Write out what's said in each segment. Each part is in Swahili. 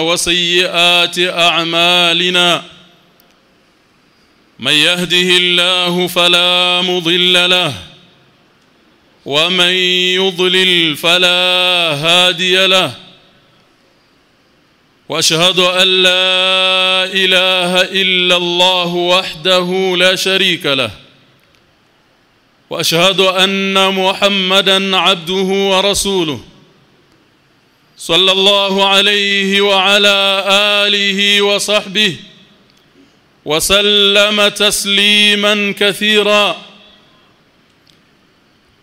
وسيئات أعمالنا من يهده الله فلا مضل له ومن يضلل فلا هادي له وأشهد أن لا إله إلا الله وحده لا شريك له وأشهد أن محمدا عبده ورسوله صلى الله عليه وعلى آله وصحبه وسلم تسليما كثيرا.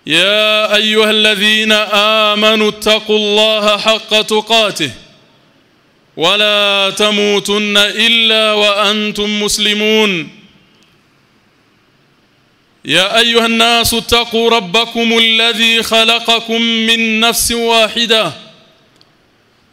يا أيها الذين آمنوا اتقوا الله حق تقاته ولا تموتن إلا وأنتم مسلمون. يا أيها الناس اتقوا ربكم الذي خلقكم من نفس واحدة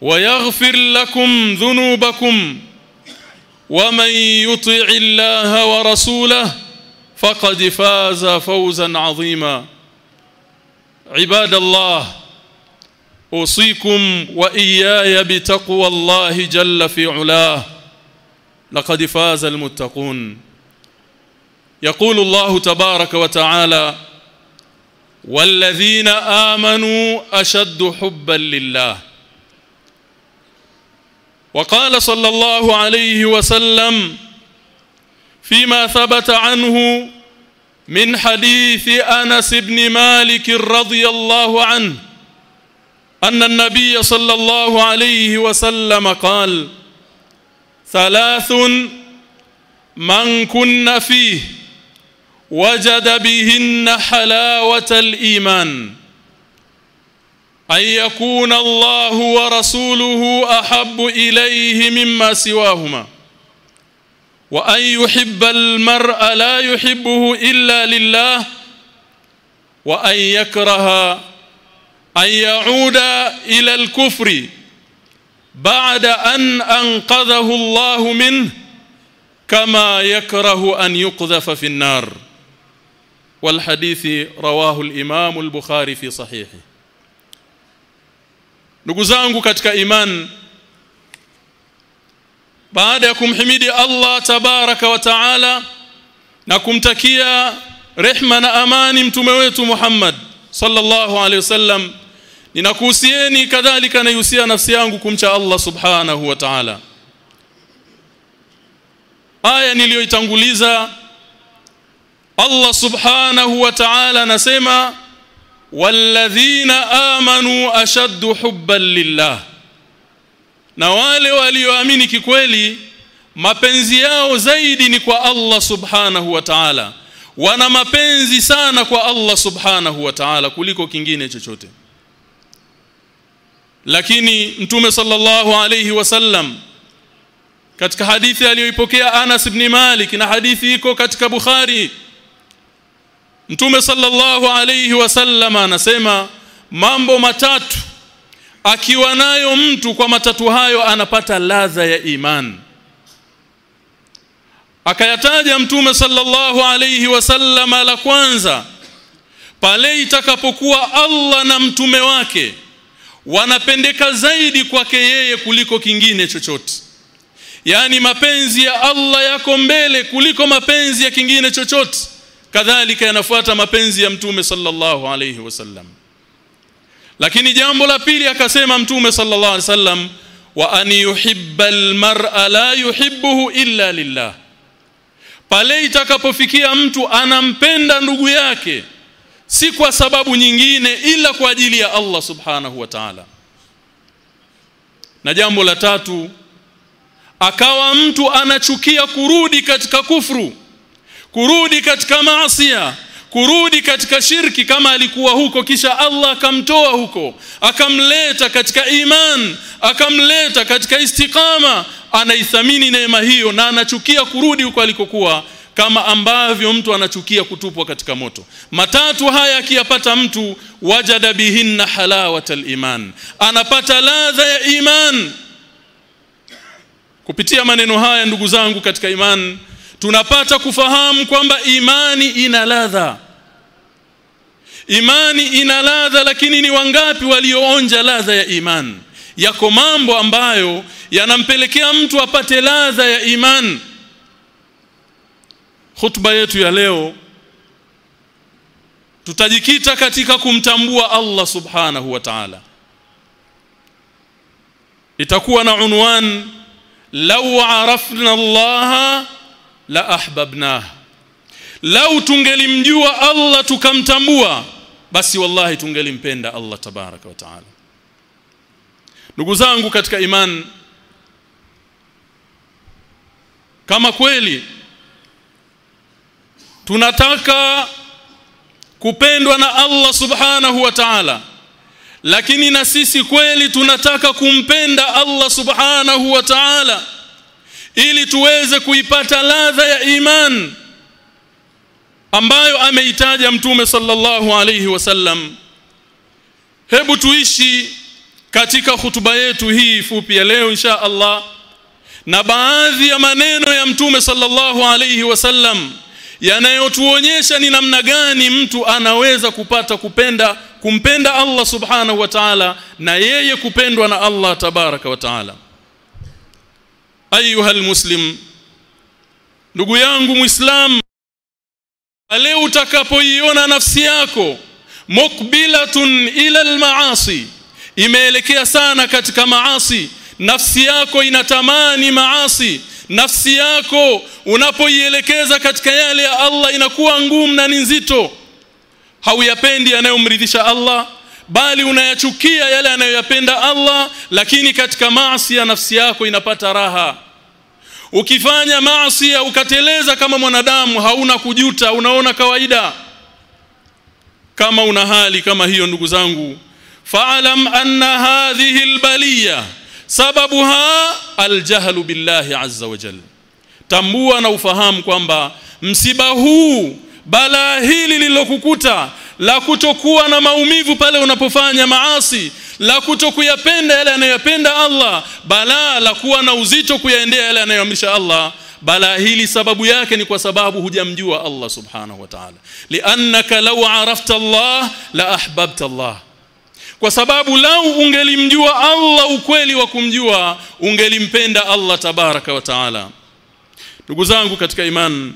ويغفر لكم ذنوبكم ومن يطع الله ورسوله فقد فاز فوزا عظيما. عباد الله أوصيكم وإياي بتقوى الله جل في علاه. لقد فاز المتقون. يقول الله تبارك وتعالى والذين آمنوا أشد حبا لله وقال صلى الله عليه وسلم فيما ثبت عنه من حديث أنس بن مالك رضي الله عنه أن النبي صلى الله عليه وسلم قال ثلاث من كن فيه وجد بهن حلاوة الإيمان. أن يكون الله ورسوله أحب إليه مما سواهما وأن يحب المرء لا يحبه إلا لله وأن يكره أن يعود إلى الكفر بعد أن أنقذه الله منه كما يكره أن يقذف في النار. والحديث رواه الإمام البخاري في صحيحه. Ndugu zangu katika iman baada ya kumhimidi Allah tabaraka wa taala na kumtakia rehma na amani mtume wetu Muhammad sallallahu alaihi wasallam ninakuhusieni kadhalika naihusia nafsi yangu kumcha Allah subhanahu wa ta'ala. Aya niliyoitanguliza Allah subhanahu wa ta'ala anasema walladhina amanu ashaddu hubban lillah na wale walioamini kikweli mapenzi yao zaidi ni kwa Allah subhanahu wa ta'ala. Wana mapenzi sana kwa Allah subhanahu wa ta'ala kuliko kingine chochote. Lakini mtume sallallahu alayhi wasallam katika hadithi aliyoipokea Anas ibn Malik na hadithi iko katika Bukhari Mtume sallallahu alayhi wasallam anasema mambo matatu akiwa nayo mtu kwa matatu hayo anapata ladha ya iman. Akayataja mtume sallallahu alayhi wasallam la kwanza pale itakapokuwa Allah na mtume wake wanapendeka zaidi kwake yeye kuliko kingine chochote. Yani mapenzi ya Allah yako mbele kuliko mapenzi ya kingine chochote kadhalika yanafuata mapenzi ya mtume sallallahu alayhi wasallam. Lakini jambo la pili akasema mtume sallallahu alayhi wasallam wa an yuhibba almar'a la yuhibbuhu illa lillah. Pale itakapofikia mtu anampenda ndugu yake si kwa sababu nyingine ila kwa ajili ya Allah subhanahu wa ta'ala. Na jambo la tatu akawa mtu anachukia kurudi katika kufru kurudi katika maasiya kurudi katika shirki kama alikuwa huko kisha Allah akamtoa huko akamleta katika iman akamleta katika istiqama anaithamini neema hiyo na anachukia kurudi huko alikokuwa kama ambavyo mtu anachukia kutupwa katika moto. Matatu haya akiyapata mtu wajada bihinna halawatal iman anapata ladha ya iman. Kupitia maneno haya ndugu zangu katika iman tunapata kufahamu kwamba imani ina ladha. Imani ina ladha lakini ni wangapi walioonja ladha ya imani yako mambo ambayo yanampelekea mtu apate ladha ya imani khutba yetu ya leo tutajikita katika kumtambua Allah subhanahu wa ta'ala. Itakuwa na unwan law arafna Allah la ahbabna. Lau tungelimjua Allah tukamtambua basi wallahi tungelimpenda Allah tabaraka wa taala. Ndugu zangu katika iman kama kweli tunataka kupendwa na Allah subhanahu wa ta'ala lakini na sisi kweli tunataka kumpenda Allah subhanahu wa ta'ala ili tuweze kuipata ladha ya iman ambayo ameitaja mtume sallallahu alayhi wasallam. Hebu tuishi katika hutuba yetu hii fupi ya leo insha Allah na baadhi ya maneno ya mtume sallallahu alayhi wasallam yanayotuonyesha ni namna gani mtu anaweza kupata kupenda kumpenda Allah subhanahu wa ta'ala na yeye kupendwa na Allah tabaraka wa ta'ala ayuha almuslim ndugu yangu muislam pale utakapoiona nafsi yako mukbilatun ila almaasi imeelekea sana katika maasi. Nafsi yako inatamani maasi. Nafsi yako unapoielekeza katika yale ya Allah inakuwa ngumu na ni nzito. Hauyapendi yanayomridhisha Allah bali unayachukia yale anayoyapenda Allah lakini katika maasi ya nafsi yako inapata raha. Ukifanya maasi ukateleza kama mwanadamu hauna kujuta unaona kawaida. Kama una hali kama hiyo ndugu zangu fa'alam anna hadhihi albaliya sababuha aljahlu billahi azza wa jalla. Tambua na ufahamu kwamba msiba huu balaa hili lililokukuta la kutokuwa na maumivu pale unapofanya maasi la kutokuyapenda yale anayoyapenda Allah bala la kuwa na uzito kuyaendea yale anayoamrisha Allah bala hili sababu yake ni kwa sababu hujamjua Allah subhanahu wa ta'ala. Liannaka law arafta Allah la ahbabta Allah. Kwa sababu lau ungelimjua Allah ukweli wa kumjua ungelimpenda Allah tabaraka wa taala. Ndugu zangu katika iman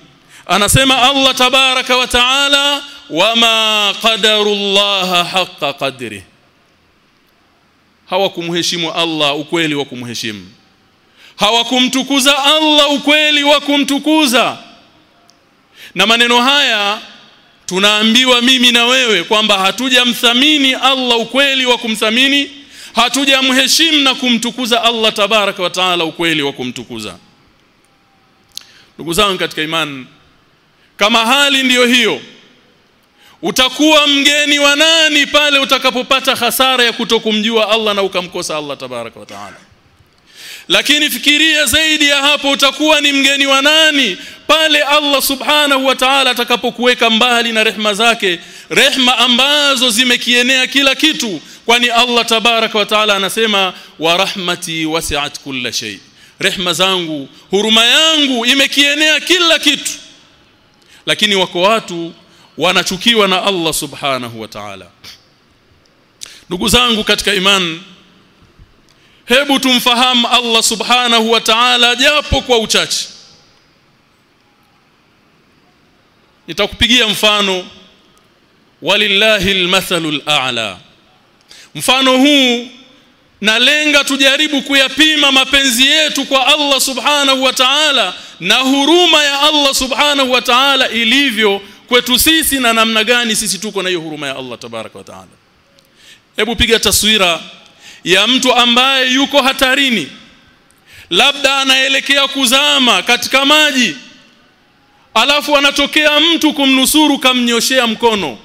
anasema Allah tabaraka wa taala wama qadarullah haqa qadri hawakumheshimu Allah ukweli wa kumheshimu. Hawakumtukuza Allah ukweli wa kumtukuza. Na maneno haya tunaambiwa mimi na wewe kwamba hatujamthamini Allah ukweli wa kumthamini hatujamheshimu na kumtukuza Allah tabaraka wa taala ukweli wa kumtukuza. Ndugu zangu katika imani kama hali ndiyo hiyo utakuwa mgeni wa nani pale utakapopata hasara ya kutokumjua Allah na ukamkosa Allah tabaraka wa taala? Lakini fikiria zaidi ya hapo utakuwa ni mgeni wa nani pale Allah subhanahu wa ta'ala atakapokuweka mbali na rehma zake rehma ambazo zimekienea kila kitu? Kwani Allah tabaraka wa ta'ala anasema wa rahmati wasi'at kulla shay. Rehma zangu huruma yangu imekienea kila kitu. Lakini wako watu wanachukiwa na Allah subhanahu wa ta'ala. Ndugu zangu katika imani hebu tumfahamu Allah subhanahu wa ta'ala japo kwa uchache. Nitakupigia mfano walillahi almathalul a'la mfano huu nalenga tujaribu kuyapima mapenzi yetu kwa Allah subhanahu wa ta'ala na huruma ya Allah subhanahu wa ta'ala ilivyo kwetu sisi na namna gani sisi tuko na hiyo huruma ya Allah tabaraka wa ta'ala. Hebu piga taswira ya mtu ambaye yuko hatarini labda anaelekea kuzama katika maji alafu anatokea mtu kumnusuru kamnyoshea mkono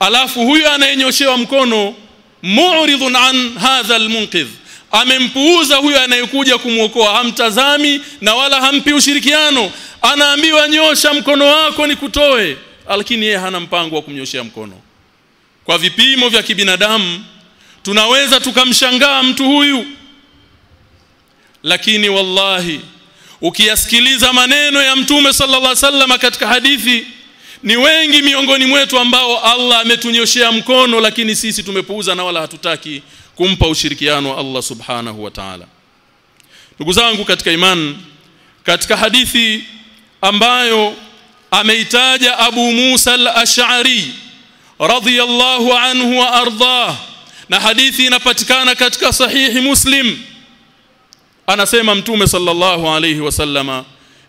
alafu huyu anayenyoshewa mkono mu'ridun an hadha almunqidh amempuuza huyo anayekuja kumwokoa hamtazami na wala hampi ushirikiano anaambiwa nyosha mkono wako ni kutoe lakini yeye hana mpango wa kumnyoshea mkono. Kwa vipimo vya kibinadamu tunaweza tukamshangaa mtu huyu. Lakini wallahi ukiyasikiliza maneno ya mtume sallallahu alaihi wasallam katika hadithi ni wengi miongoni mwetu ambao Allah ametunyoshea mkono lakini sisi tumepuuza na wala hatutaki kumpa ushirikiano wa Allah subhanahu wa ta'ala. Ndugu zangu katika imani katika hadithi ambayo ameitaja Abu Musa al-Ash'ari radhiyallahu anhu wa ardah na hadithi inapatikana katika sahihi Muslim anasema mtume sallallahu alayhi wasallama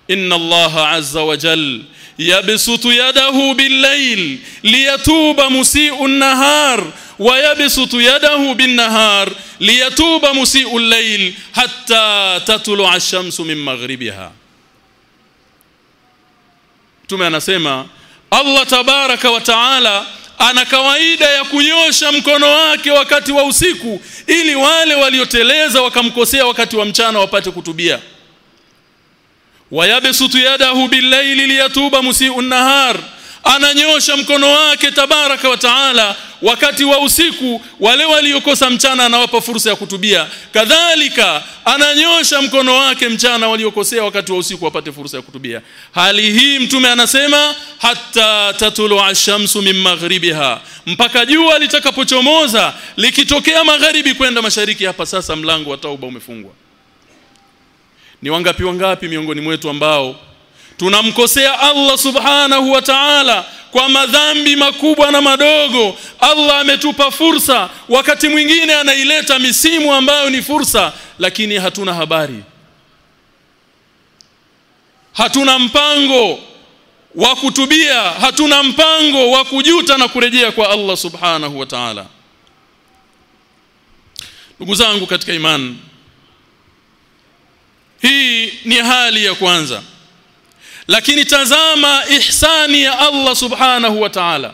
inna Allah azza wa jal yabsutu yadahu bil-layl liyatuba musii'un nahar wa yabsutu yadahu bin-nahar liyatuba musii'ul layl hatta tatlu'a ash-shamsu min maghribiha Mtume anasema Allah tabaraka wa taala ana kawaida ya kunyosha mkono wake wakati wa usiku ili wale walioteleza wakamkosea wakati wa mchana wapate kutubia. Wayabsutu yadahu billaili liyatuba musiu nahar ananyosha mkono wake tabaraka wa taala wakati wa usiku wale waliokosa mchana anawapa fursa ya kutubia. Kadhalika ananyosha mkono wake mchana waliokosea wakati wa usiku wapate fursa ya kutubia. Hali hii mtume anasema hatta tatulu ashamsu min maghribiha. Mpaka jua litakapochomoza likitokea magharibi kwenda mashariki hapa sasa mlango wa tauba umefungwa. Ni wangapi wangapi miongoni mwetu ambao tunamkosea Allah subhanahu wa ta'ala kwa madhambi makubwa na madogo Allah ametupa fursa. Wakati mwingine anaileta misimu ambayo ni fursa lakini hatuna habari. Hatuna mpango wa kutubia hatuna mpango wa kujuta na kurejea kwa Allah subhanahu wa ta'ala. Ndugu zangu katika imani hii ni hali ya kwanza lakini tazama ihsani ya Allah subhanahu wa ta'ala.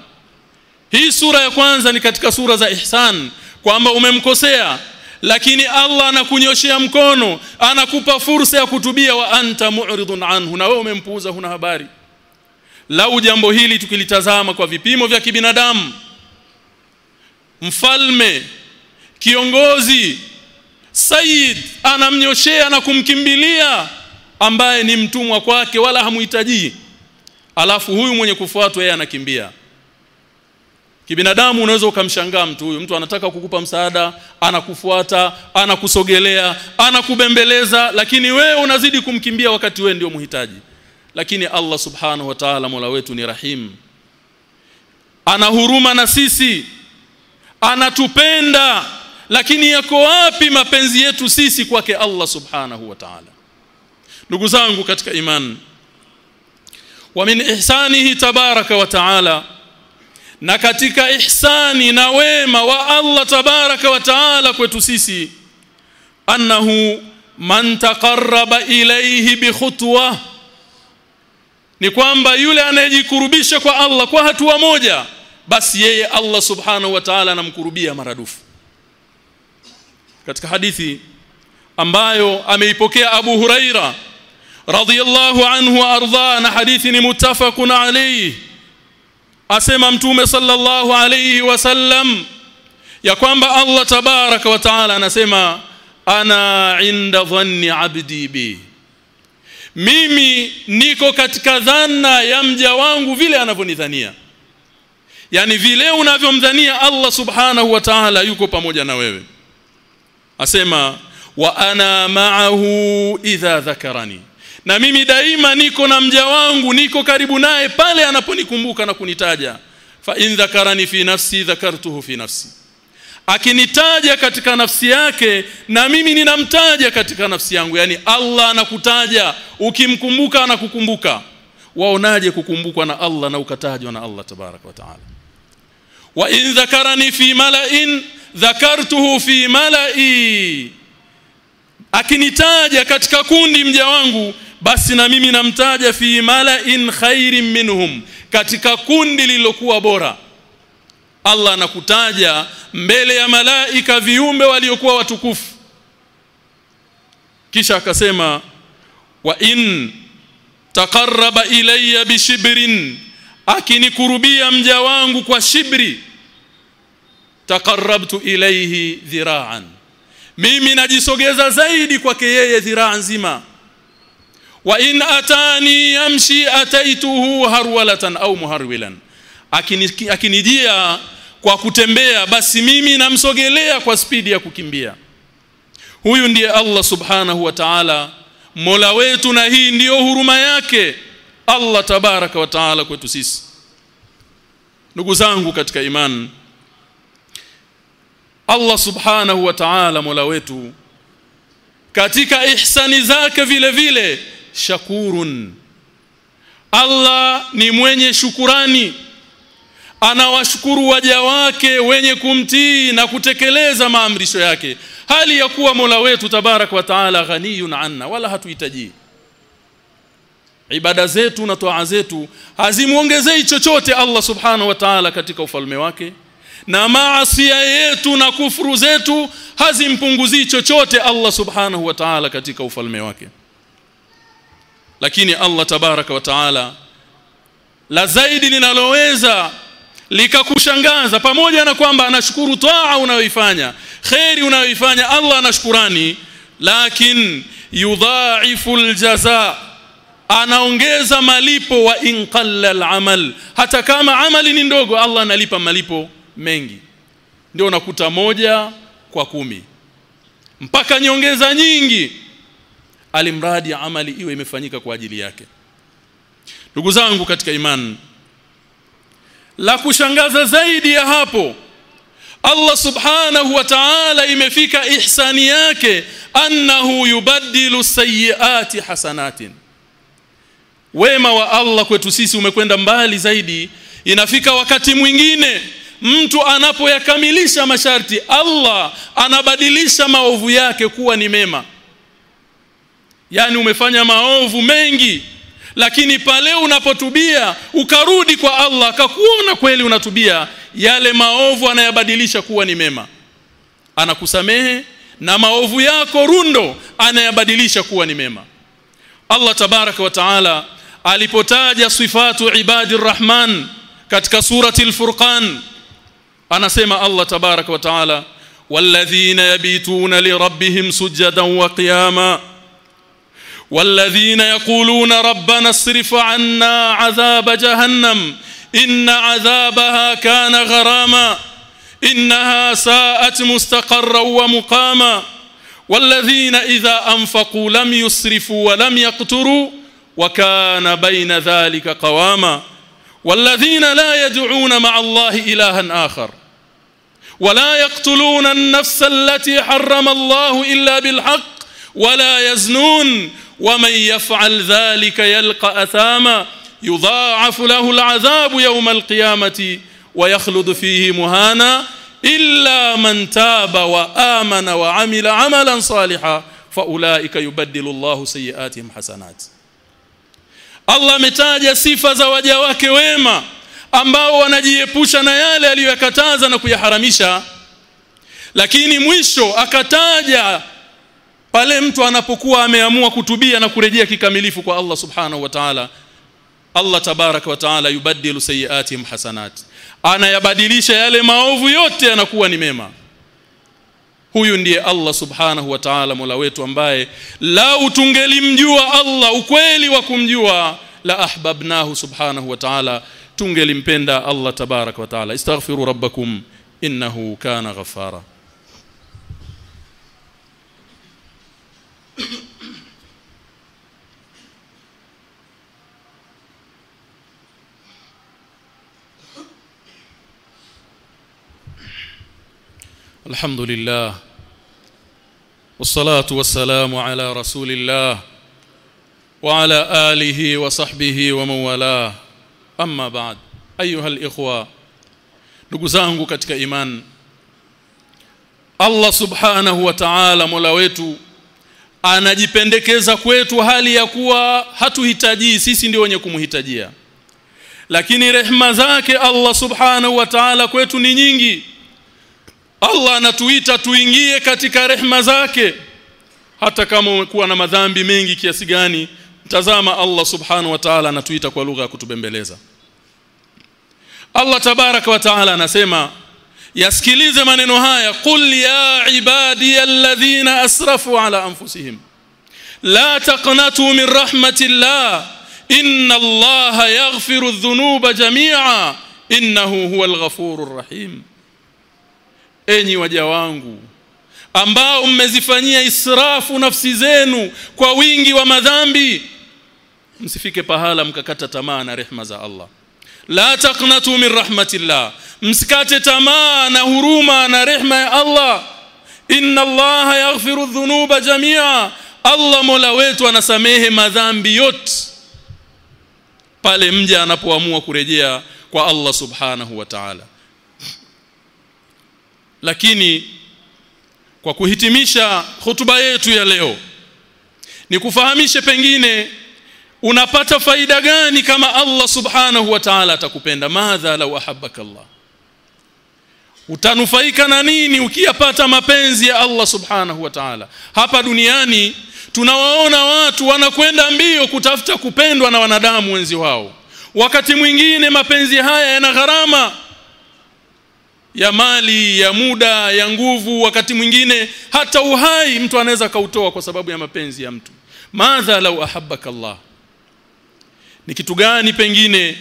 Hii sura ya kwanza ni katika sura za ihsan kwamba umemkosea lakini Allah anakunyoshea mkono anakupa fursa ya kutubia wa anta mu'ridun anhu na wewe umempuuza huna habari. Lau jambo hili tukilitazama kwa vipimo vya kibinadamu mfalme kiongozi sayyid anamnyoshea na kumkimbilia ambaye ni mtumwa kwake wala hamuhitaji. Alafu huyu mwenye kufuatwa yeye anakimbia. Kibinadamu unaweza ukamshangaa mtu huyu. Mtu anataka kukupa msaada anakufuata anakusogelea anakubembeleza lakini wewe unazidi kumkimbia wakati wewe ndio muhitaji. Lakini Allah subhanahu wa ta'ala Mola wetu ni rahim. Ana huruma na sisi. Anatupenda. Lakini yako wapi mapenzi yetu sisi kwake Allah subhanahu wa ta'ala ndugu zangu katika imani wa min ihsanihi tabaraka wa ta'ala na katika ihsani na wema wa Allah tabaraka wa ta'ala kwetu sisi annahu man taqarraba ilayhi bi khutwa ni kwamba yule anayejikurubisha kwa Allah kwa hatua moja basi yeye Allah subhanahu wa ta'ala anamkurubia maradufu. Katika hadithi ambayo ameipokea Abu Huraira radhiyallahu الله عنه ardha na hadithi ni muttafaqun alayhi. Asema mtume sallallahu alayhi wasallam ya kwamba Allah tabaraka wa taala anasema ana inda dhanni abdi bi. Mimi niko katika dhana ya mja wangu vile anavyonidhania. Yani vile unavyomdhania Allah subhanahu wa ta'ala yuko pamoja na wewe. Asema wa ana ma'ahu idha dhakarani na mimi daima niko na mja wangu niko karibu naye pale anaponikumbuka na kunitaja. Fa in dhakarani fi nafsi dhakartuhu fi nafsi. Akinitaja katika nafsi yake na mimi ninamtaja katika nafsi yangu. Yani Allah anakutaja ukimkumbuka anakukumbuka. Waonaje kukumbukwa na Allah na ukatajwa na Allah tabarak wa taala? Wa in dhakarani fi mala'in dhakartuhu fi mala'i. Akinitaja katika kundi mja wangu basi na mimi namtaja fi mala'in khairin minhum katika kundi lililokuwa bora. Allah anakutaja mbele ya malaika viumbe waliokuwa watukufu. Kisha akasema wa in taqarraba ilayya bishibrin akinikurubia mja wangu kwa shibri taqarrabtu ilayhi dhira'an. Mimi najisogeza zaidi kwake yeye dhiraa nzima wa in atani yamshi ataituhu harwalatan au muharwilan. Akinijia akini kwa kutembea basi mimi namsogelea kwa spidi ya kukimbia. Huyu ndiye Allah subhanahu wa ta'ala Mola wetu na hii ndiyo huruma yake. Allah tabaraka wa taala kwetu sisi. Ndugu zangu katika imani Allah subhanahu wa ta'ala Mola wetu katika ihsani zake vile vile shakurun. Allah ni mwenye shukurani. Anawashukuru waja wake wenye kumtii na kutekeleza maamrisho yake. Hali ya kuwa Mola wetu tabarak wa taala ghaniyun anna wala hatuhitaji ibada zetu na toa zetu hazimuongezei chochote Allah subhanahu wa ta'ala katika ufalme wake. Na maasia yetu na kufuru zetu hazimpunguzii chochote Allah subhanahu wa ta'ala katika ufalme wake lakini Allah tabaraka wa ta'ala la zaidi linaloweza likakushangaza pamoja na kwamba anashukuru taa unayoifanya khairi unayoifanya Allah anashukurani lakin yudha'ifu aljaza anaongeza malipo wa inqalla alamal. Hata kama amali ni ndogo Allah analipa malipo mengi. Ndio unakuta moja kwa kumi. Mpaka nyongeza nyingi alimradi amali iwe imefanyika kwa ajili yake. Ndugu zangu katika imani la kushangaza zaidi ya hapo Allah subhanahu wa ta'ala imefika ihsani yake annahu yubaddilu sayyiati hasanatin. Wema wa Allah kwetu sisi umekwenda mbali zaidi. Inafika wakati mwingine mtu anapoyakamilisha masharti Allah anabadilisha maovu yake kuwa ni mema yani umefanya maovu mengi lakini pale unapotubia ukarudi kwa Allah akakuona kweli unatubia yale maovu anayabadilisha kuwa ni mema. Anakusamehe na maovu yako rundo anayabadilisha kuwa ni mema. Allah tabaraka wa taala alipotaja sifatu ibadi rahman katika surati al-furqan anasema Allah tabarak wa taala walladhina yabituna lirabbihim sujadan wa qiyama والذين يقولون ربنا اصرف عنا عذاب جهنم إن عذابها كان غراما إنها ساءت مستقرا ومقاما والذين إذا أنفقوا لم يسرفوا ولم يقتروا وكان بين ذلك قواما والذين لا يدعون مع الله إلها آخر ولا يقتلون النفس التي حرم الله إلا بالحق ولا يزنون ومن يفعل ذلك يلقى أثاما يضاعف له العذاب يوم القيامة ويخلد فيه مهانا إلا من تاب وآمن وعمل عملا صالحا فأولئك يبدل الله سيئاتهم حسنات. Allah ametaja sifa za waja wake wema ambao wanajiepusha na yale aliyokataza na kuyaharamisha lakini mwisho akataja pale mtu anapokuwa ameamua kutubia na kurejea kikamilifu kwa Allah subhanahu wa ta'ala Allah tabarak wa ta'ala yubaddilu sayiatihim hasanat. Anayabadilisha yale maovu yote yanakuwa ni mema. Huyu ndiye Allah subhanahu wa ta'ala Mola wetu ambaye lau tungelimjua Allah ukweli wa kumjua la ahbabnahu subhanahu wa ta'ala tungelimpenda Allah tabarak wa ta'ala. Istaghfiru rabbakum innahu kana ghaffara الحمد لله والصلاة والسلام على رسول الله وعلى آله وصحبه ومن والاه أما بعد أيها الإخوة ndugu zangu katika iman Allah subhanahu wa ta'ala Mola wetu anajipendekeza kwetu hali ya kuwa hatuhitaji sisi ndio wenye kumhitajia lakini rehma zake Allah subhanahu wa ta'ala kwetu ni nyingi Allah anatuita tuingie katika rehma zake. Hata kama umekuwa na madhambi mengi kiasi gani tazama Allah subhanahu wa ta'ala anatuita kwa lugha ya kutubembeleza. Allah tabaraka wa ta'ala anasema yasikilize maneno haya qul ya ibadi alladhina asrafu ala anfusihim. La taqnatu min rahmatillah. Inna Allah yaghfiru adh-dhunuba jami'a. Innahu huwal ghafurur rahim enyi waja wangu ambao mmezifanyia israfu nafsi zenu kwa wingi wa madhambi msifike pahala mkakata tamaa na rehma za Allah. La taqnatu min rahmatillah msikate tamaa na huruma na rehma ya Allah. Inna Allah yaghfiru dhunuba jamia Allah Mola wetu anasamehe madhambi yote pale mja anapoamua kurejea kwa Allah subhanahu wa ta'ala lakini kwa kuhitimisha hotuba yetu ya leo ni kufahamishe pengine unapata faida gani kama Allah subhanahu wa ta'ala atakupenda. Madha law ahabbaka Allah. Utanufaika na nini ukiyapata mapenzi ya Allah subhanahu wa ta'ala? Hapa duniani tunawaona watu wanakwenda mbio kutafuta kupendwa na wanadamu wenzi wao. Wakati mwingine mapenzi haya yana gharama ya mali ya muda ya nguvu wakati mwingine hata uhai mtu anaweza kautoa kwa sababu ya mapenzi ya mtu. Madha lau ahabbaka Allah. Ni kitu gani pengine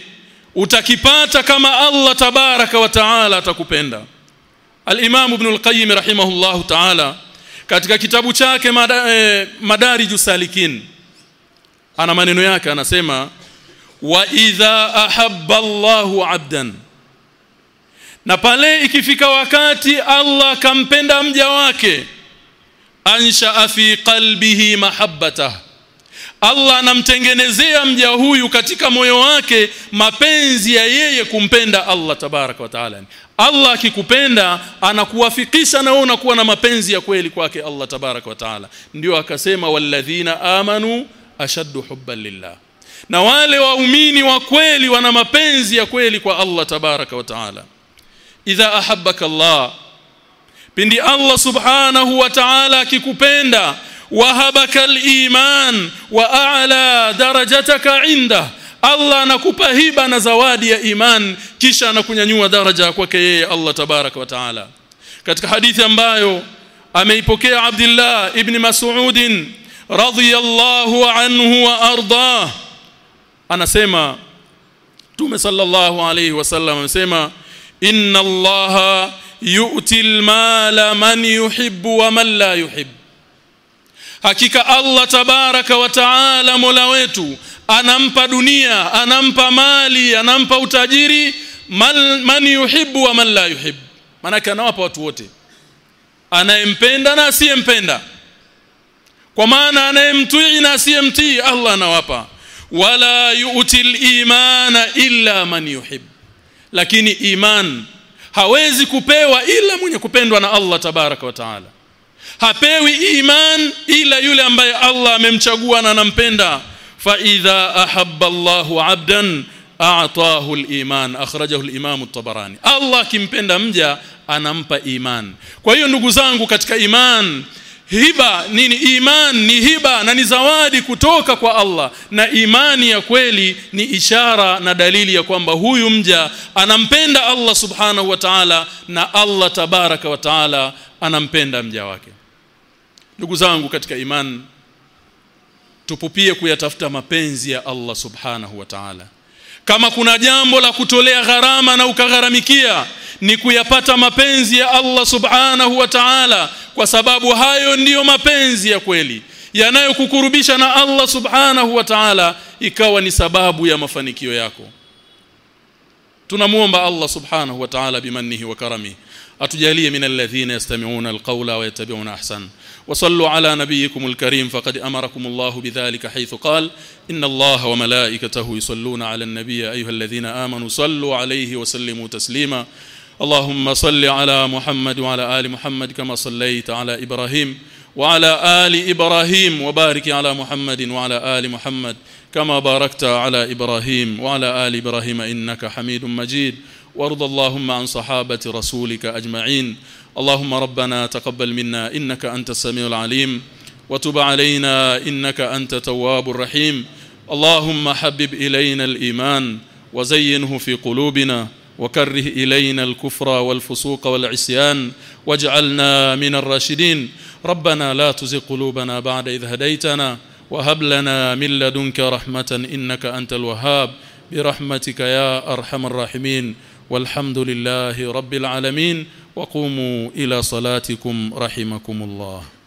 utakipata kama Allah tabaraka wa taala atakupenda? Al-Imam Ibn al-Qayyim ta'ala katika kitabu chake mada, eh, Salikin ana maneno yake anasema wa idha ahabba Allahu 'abdan na pale ikifika wakati Allah kampenda mja wake ansha fi qalbihi mahabbata. Allah anamtengenezea mja huyu katika moyo wake mapenzi ya yeye kumpenda Allah tabaraka wa taala. Allah akikupenda anakuwafikisha na wewe unakuwa na mapenzi ya kweli kwake Allah tabarak wa taala. Ndio akasema walladhina amanu ashaddu hubban lillah. Na wale waumini wa kweli wana mapenzi ya kweli kwa Allah tabaraka wa taala idha ahabbaka Allah. Pindi Allah subhanahu wa ta'ala akikupenda wahabaka al-iman wa a'la darajataka inda Allah anakupa hiba na zawadi ya iman kisha anakunyanyua daraja kwake yeye Allah tabaraka wa taala. Katika hadithi ambayo ameipokea Abdullah ibn Mas'ud radhiyallahu anhu wa ardah anasema Mtume sallallahu alayhi wasallam amesema inna allaha yu'ti al-mala man yuhibbu wa man la yuhibbu. Hakika Allah tabaraka wa taala Mola wetu anampa dunia anampa mali anampa utajiri man, man yuhibbu wa man la yuhibbu. Maana anawapa watu wote. Anayempenda na asiyempenda. Kwa maana anayemtii na asiyemtii Allah anawapa. Wala yu'til imana illa man yuhibbu lakini iman hawezi kupewa ila mwenye kupendwa na Allah tabaraka wa taala. Hapewi iman ila yule ambaye Allah amemchagua na anampenda. Fa idha ahabba Allahu 'abdan a'tahu al-iman akhrajahu al-imam at-tabarani. Allah kimpenda mja anampa iman. Kwa hiyo ndugu zangu katika iman hiba nini iman ni hiba na ni zawadi kutoka kwa Allah. Na imani ya kweli ni ishara na dalili ya kwamba huyu mja anampenda Allah subhanahu wa ta'ala na Allah tabaraka wa ta'ala anampenda mja wake. Ndugu zangu katika iman tupupie kuyatafuta mapenzi ya Allah subhanahu wa ta'ala. Kama kuna jambo la kutolea gharama na ukagharamikia ni kuyapata mapenzi ya Allah subhanahu wa ta'ala kwa sababu hayo ndiyo mapenzi ya kweli yanayokukurubisha na Allah subhanahu wa ta'ala ikawa ni sababu ya mafanikio yako. Tunamuomba Allah subhanahu wa ta'ala bimannihi wa karamihi. Atujalie min alladhina yastami'una alqawla wa yattabi'una ahsan. Wa sallu ala nabiyyikumul karim faqad amarakum Allah bidhalika haythu qala inna Allah wa malaikatahu yusalluna ala an-nabiyyi ayyuhalladhina amanu sallu alayhi اللهم صل على محمد وعلى آل محمد كما صليت على إبراهيم وعلى آل إبراهيم وبارك على محمد وعلى آل محمد كما باركت على إبراهيم وعلى آل إبراهيم إنك حميد مجيد. وارض اللهم عن صحابة رسولك أجمعين. اللهم ربنا تقبل منا إنك أنت السميع العليم. وتب علينا إنك أنت تواب رحيم اللهم حبب إلينا الإيمان وزينه في قلوبنا. وكره إلينا الكفر والفسوق والعصيان واجعلنا من الراشدين. ربنا لا تزغ قلوبنا بعد إذ هديتنا وهب لنا من لدنك رحمة إنك أنت الوهاب. برحمتك يا أرحم الراحمين. والحمد لله رب العالمين. وقوموا إلى صلاتكم رحمكم الله.